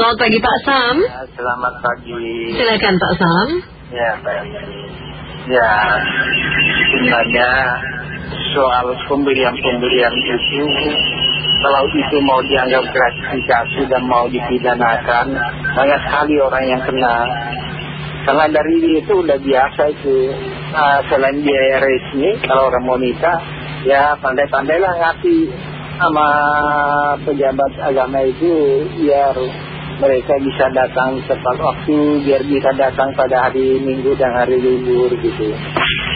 Selamat pagi Pak Sam. Ya, selamat pagi. Silakan Pak Sam. Ya, Pak. Ya, sebenarnya soal pemberian-pemberian itu, kalau itu mau dianggap gratifikasi dan mau dipidanakan, banyak sekali orang yang kena. Karena dari itu udah biasa itu. Nah, selain biaya resmi, kalau orang mau nikah, ya pandai-pandailah ngasih sama pejabat agama itu biar mereka bisa datang tepat waktu, biar bisa datang pada hari Minggu dan hari libur gitu.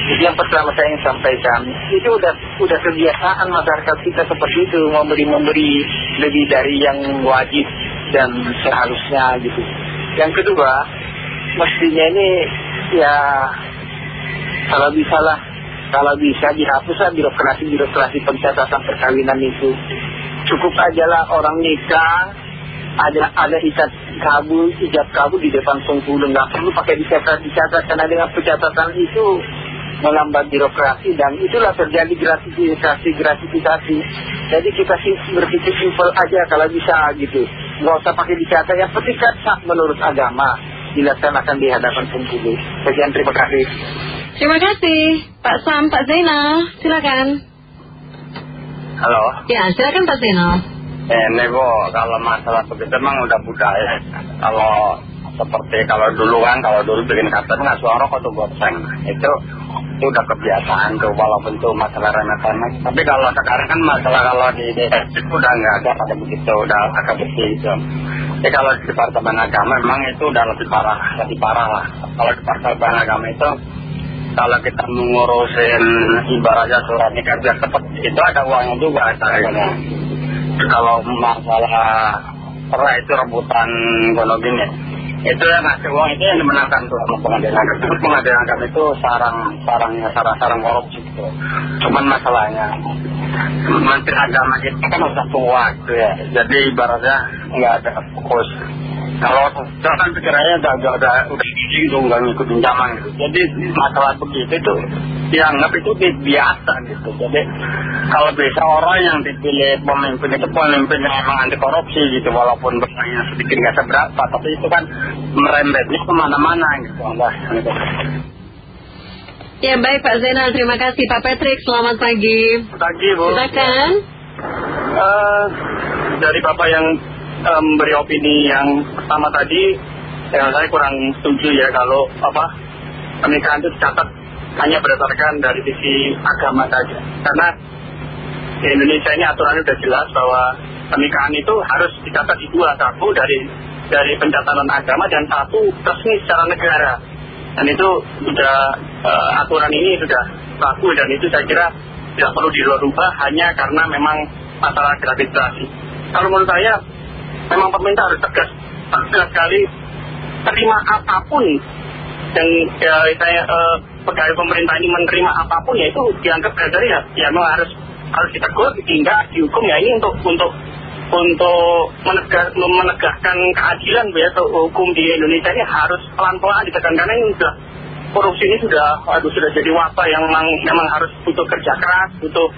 Jadi yang pertama saya ingin sampaikan, itu udah udah kebiasaan masyarakat kita seperti itu, memberi-memberi lebih dari yang wajib dan seharusnya gitu. Yang kedua, mestinya ini ya kalau bisa lah, kalau bisa dihapuslah birokrasi-birokrasi pencatatan perkawinan itu. Cukup aja lah orang nikah, ada ada ikat kabul, ijab kabul di depan penghulu, nggak perlu pakai dicatat dicatat karena dengan pencatatan itu melambat birokrasi dan itulah terjadi gratifikasi gratifikasi. Jadi kita sih berpikir simpel aja kalau bisa gitu, nggak usah pakai dicatat. Yang penting kan sah menurut agama dilaksanakan di hadapan penghulu. Sekian terima kasih. Terima kasih Pak Sam, Pak Zainal. Silakan. Halo. Ya, silakan Pak Zainal. Eh, Nebo, kalau masalah begitu memang udah budaya. Kalau seperti kalau dulu kan, kalau dulu bikin kartu nggak suara kok tuh goseng. Itu itu udah kebiasaan tuh, walaupun itu masalah remeh-temeh. Tapi kalau sekarang kan masalah kalau di desa itu udah nggak ada pada begitu, udah agak bersih gitu. Jadi kalau di departemen agama memang itu udah lebih parah, lebih parah lah. Kalau di departemen agama itu kalau kita mengurusin ibaratnya surat nikah biar cepat itu ada uangnya juga caranya kalau masalah orang itu rebutan gono gini itu yang ngasih uang itu yang dimenangkan tuh sama pengadilan. Terus pengadilan agama itu sarang sarangnya sarang sarang korupsi gitu. Cuman masalahnya menteri agama kita kan udah tua gitu ya. Jadi ibaratnya nggak ada fokus kalau saya kan pikirannya udah udah udah udah gitu nggak ngikutin zaman gitu jadi masalah begitu tuh dianggap itu biasa gitu jadi kalau bisa orang yang dipilih pemimpin itu pemimpin yang emang anti korupsi gitu walaupun besarnya sedikit nggak seberapa tapi itu kan merembetnya ke mana-mana gitu enggak gitu. Ya baik Pak Zainal, terima kasih Pak Patrick, selamat pagi. Pagi Bu. Silakan. Eh, dari Bapak yang memberi opini yang pertama tadi, yang saya kurang setuju ya kalau apa pernikahan itu dicatat hanya berdasarkan dari sisi agama saja. Karena di Indonesia ini aturannya sudah jelas bahwa pernikahan itu harus dicatat di dua, satu dari dari pencatatan agama dan satu resmi secara negara. Dan itu sudah eh, aturan ini sudah baku dan itu saya kira tidak perlu dirubah hanya karena memang masalah gratifikasi. Kalau menurut saya memang pemerintah harus tegas, tegas sekali. Terima apa pun yang ya, saya eh, pegawai pemerintah ini menerima apa pun ya itu dianggap dari ya, ya memang harus harus ditegur, ditindak, dihukum ya ini untuk untuk untuk menegak, menegakkan keadilan ya hukum di Indonesia ini harus pelan-pelan ditekan karena ini sudah korupsi ini sudah aduh sudah jadi wabah yang memang memang harus butuh kerja keras, butuh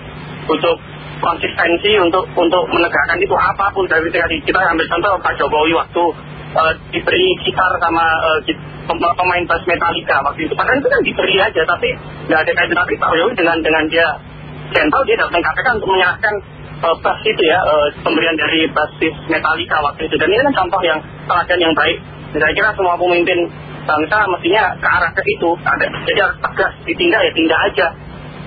butuh konsistensi untuk untuk menegakkan itu apa pun dari tadi kita ambil contoh Pak Jokowi waktu uh, diberi gitar sama uh, pemain bass Metallica waktu itu. Padahal itu kan diberi aja tapi nggak ada kaitan. Tapi Pak Jokowi dengan dengan dia gentle dia datang KPK untuk menyerahkan uh, itu ya pemberian dari basis Metallica waktu itu. Dan ini kan contoh yang teladan yang baik. Dan saya kira semua pemimpin bangsa mestinya ke arah ke itu ada jadi harus tegas ditindak ya tindak aja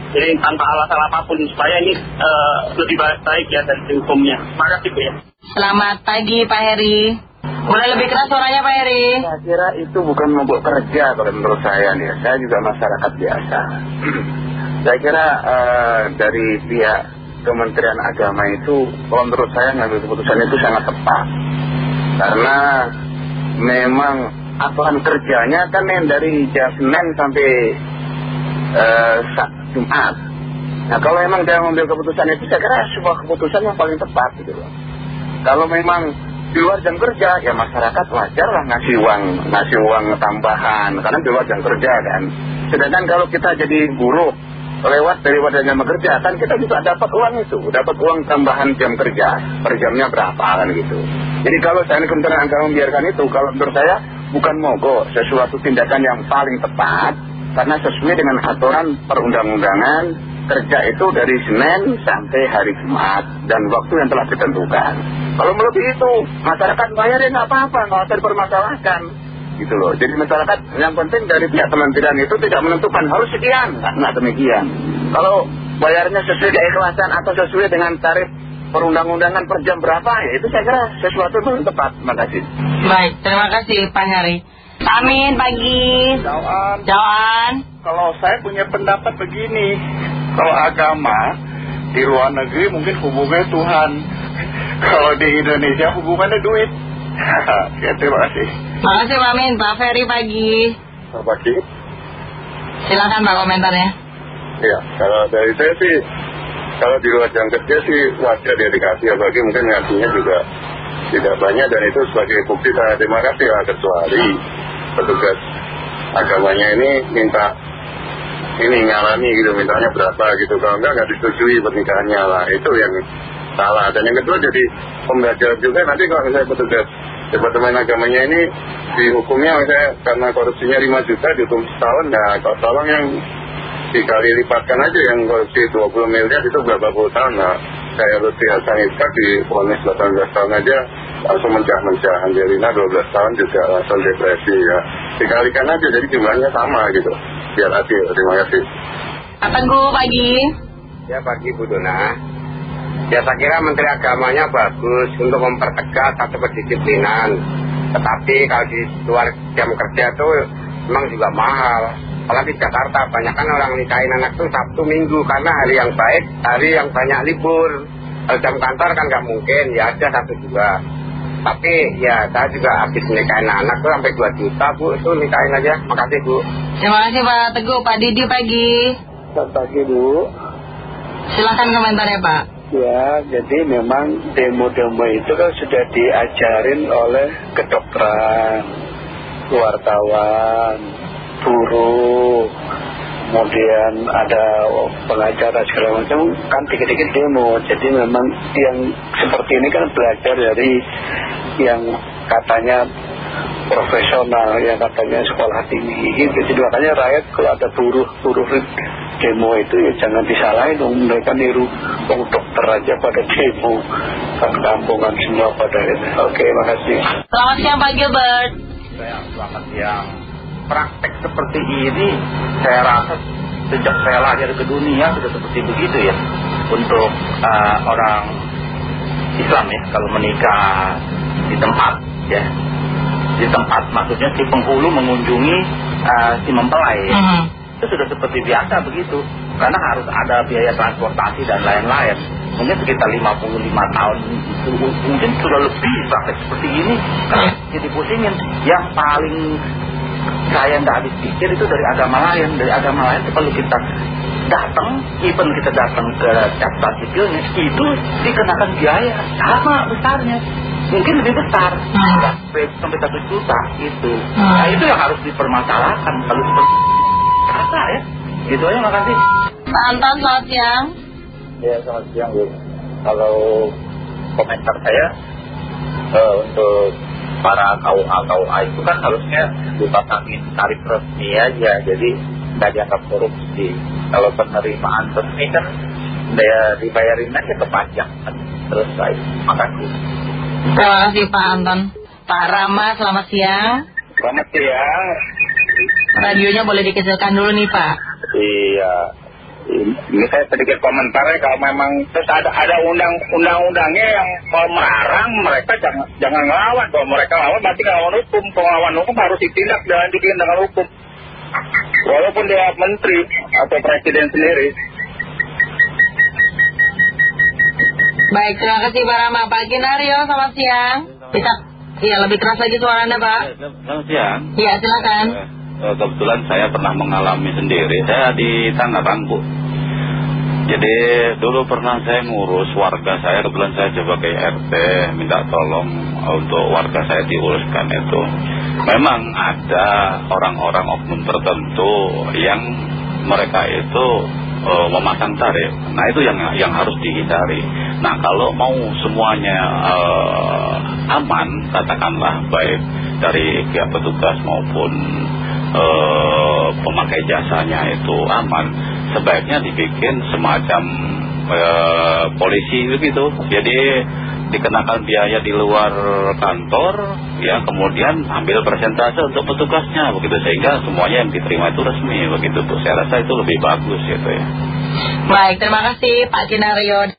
jadi tanpa alasan apa pun supaya ini uh, lebih baik ya dari hukumnya terima kasih Bu ya Selamat pagi Pak Heri. Boleh lebih keras suaranya Pak Heri. Saya kira itu bukan mogok kerja kalau menurut saya nih. Saya juga masyarakat biasa. saya kira uh, dari pihak Kementerian Agama itu, kalau menurut saya ngambil keputusan itu sangat tepat. Karena memang aturan kerjanya kan yang dari jam Senin sampai uh, Jumat. Nah kalau memang dia mengambil keputusan itu, saya kira sebuah keputusan yang paling tepat gitu loh. Kalau memang di luar jam kerja, ya masyarakat wajar lah ngasih uang, ngasih uang tambahan, karena di luar jam kerja kan. Sedangkan kalau kita jadi buruh, lewat dari wadahnya bekerja kan kita juga dapat uang itu dapat uang tambahan jam kerja per jamnya berapa kan gitu jadi kalau saya Kementerian Agama membiarkan itu kalau menurut saya bukan mogok sesuatu tindakan yang paling tepat karena sesuai dengan aturan perundang-undangan kerja itu dari Senin sampai hari Jumat dan waktu yang telah ditentukan kalau melebihi itu masyarakat bayar ya nggak apa-apa nggak usah dipermasalahkan gitu loh. Jadi masyarakat yang penting dari pihak kementerian itu tidak menentukan harus sekian, nah demikian. Kalau bayarnya sesuai keikhlasan atau sesuai dengan tarif perundang-undangan per jam berapa, ya itu saya kira sesuatu itu tepat. Terima kasih. Baik, terima kasih Pak Hari. Amin pagi. Jawaan. Jawaan. Kalau saya punya pendapat begini, kalau agama di luar negeri mungkin hubungannya Tuhan. Kalau di Indonesia hubungannya duit. ya, terima kasih. Terima kasih Pak Amin. Pak Ferry pagi. Selamat pagi. Silakan Pak komentarnya. Ya, kalau dari saya sih, kalau di luar jam kerja sih wajar dia dikasih, apalagi mungkin ngasihnya juga tidak banyak dan itu sebagai bukti saya terima kasih lah kecuali petugas agamanya ini minta ini ngalami gitu, mintanya berapa gitu, kalau enggak nggak disetujui pernikahannya lah, itu yang salah. Dan yang kedua jadi pembelajaran juga nanti kalau misalnya petugas Departemen agamanya ini dihukumnya misalnya karena korupsinya 5 juta dihukum setahun, nah kalau tolong yang dikali lipatkan aja yang korupsi 20 miliar itu berapa puluh tahun, nah saya Lutfi Hasan Iskak di ponis 18 tahun aja langsung mencah-mencah, Angelina 12 tahun juga langsung depresi ya, dikalikan aja jadi jumlahnya sama gitu, biar adil, terima kasih. Pak Teguh pagi. Ya pagi Bu Dona. Ya saya kira Menteri Agamanya bagus untuk mempertegas satu kedisiplinan. Tetapi kalau di luar jam kerja itu memang juga mahal. Apalagi di Jakarta banyak kan orang nikahin anak tuh Sabtu Minggu karena hari yang baik, hari yang banyak libur. Kalau jam kantor kan nggak mungkin, ya ada satu dua. Tapi ya saya juga habis nikahin anak tuh sampai 2 juta Bu, itu nikahin aja. Makasih Bu. Terima kasih Pak Teguh. Pak Didi pagi. Selamat pagi Bu. Silakan komentarnya Pak. Ya, jadi memang demo-demo itu kan sudah diajarin oleh kedokteran, wartawan, buruh, kemudian ada pengacara segala macam, kan dikit-dikit demo. Jadi memang yang seperti ini kan belajar dari yang katanya profesional, yang katanya sekolah tinggi gitu. Jadi makanya rakyat kalau ada buruh-buruh demo itu ya jangan disalahin dong mereka niru dong dokter aja pada demo kan kampungan semua pada itu oke makasih Selamat siang Pak Gilbert. Saya selamat siang. Praktek seperti ini saya rasa sejak saya lahir ke dunia sudah seperti begitu ya. Untuk eh, orang Islam ya kalau menikah di tempat ya. Di tempat maksudnya si penghulu mengunjungi eh, si mempelai ya. Itu sudah seperti biasa begitu. Karena harus ada biaya transportasi dan lain-lain. Mungkin sekitar 55 tahun mungkin sudah lebih praktek seperti ini. Karena jadi pusingin. Yang paling saya nggak habis pikir itu dari agama lain. Dari agama lain itu kalau kita datang, even kita datang ke daftar sipilnya, itu dikenakan biaya sama besarnya. Mungkin lebih besar. Hmm. Sampai, sampai satu juta itu. Hmm. Nah itu yang harus dipermasalahkan. Kalau seperti kata ya. Gitu aja makasih. Pak Anton selamat siang. Ya selamat siang Bu. Kalau komentar saya eh, untuk para KUA KUA itu kan harusnya dipasangin tarif resmi aja, jadi nggak dianggap korupsi. Kalau penerimaan resmi kan daya dibayarin aja ke pajak kan selesai. Makasih. Terima kasih Pak Anton. Pak Rama selamat siang. Selamat siang. Radionya boleh dikecilkan dulu nih Pak. Iya. Ini saya sedikit komentarnya kalau memang terus ada ada undang undang-undangnya yang kalau melarang mereka jangan jangan ngelawan kalau mereka ngelawan berarti ngelawan hukum kalau ngelawan hukum harus ditindak dan dibikin dengan hukum walaupun dia menteri atau presiden sendiri Baik, terima kasih Pak Rama. Pak Ginario selamat siang. Bisa, iya lebih keras lagi suara Anda Pak. Selamat siang. Iya silakan. Eh, Kebetulan saya pernah mengalami sendiri. Saya di Tangerang, Bu. Jadi dulu pernah saya ngurus warga saya, kebetulan saya sebagai RT minta tolong untuk warga saya diuruskan itu. Memang ada orang-orang oknum tertentu yang mereka itu uh, memasang tarif. Nah itu yang yang harus dihindari. Nah kalau mau semuanya uh, aman, katakanlah baik dari pihak petugas maupun uh, pemakai jasanya itu aman, sebaiknya dibikin semacam uh, polisi begitu. Jadi dikenakan biaya di luar kantor, ya kemudian ambil persentase untuk petugasnya begitu sehingga semuanya yang diterima itu resmi begitu. Saya rasa itu lebih bagus gitu ya. Baik, terima kasih Pak Kinario.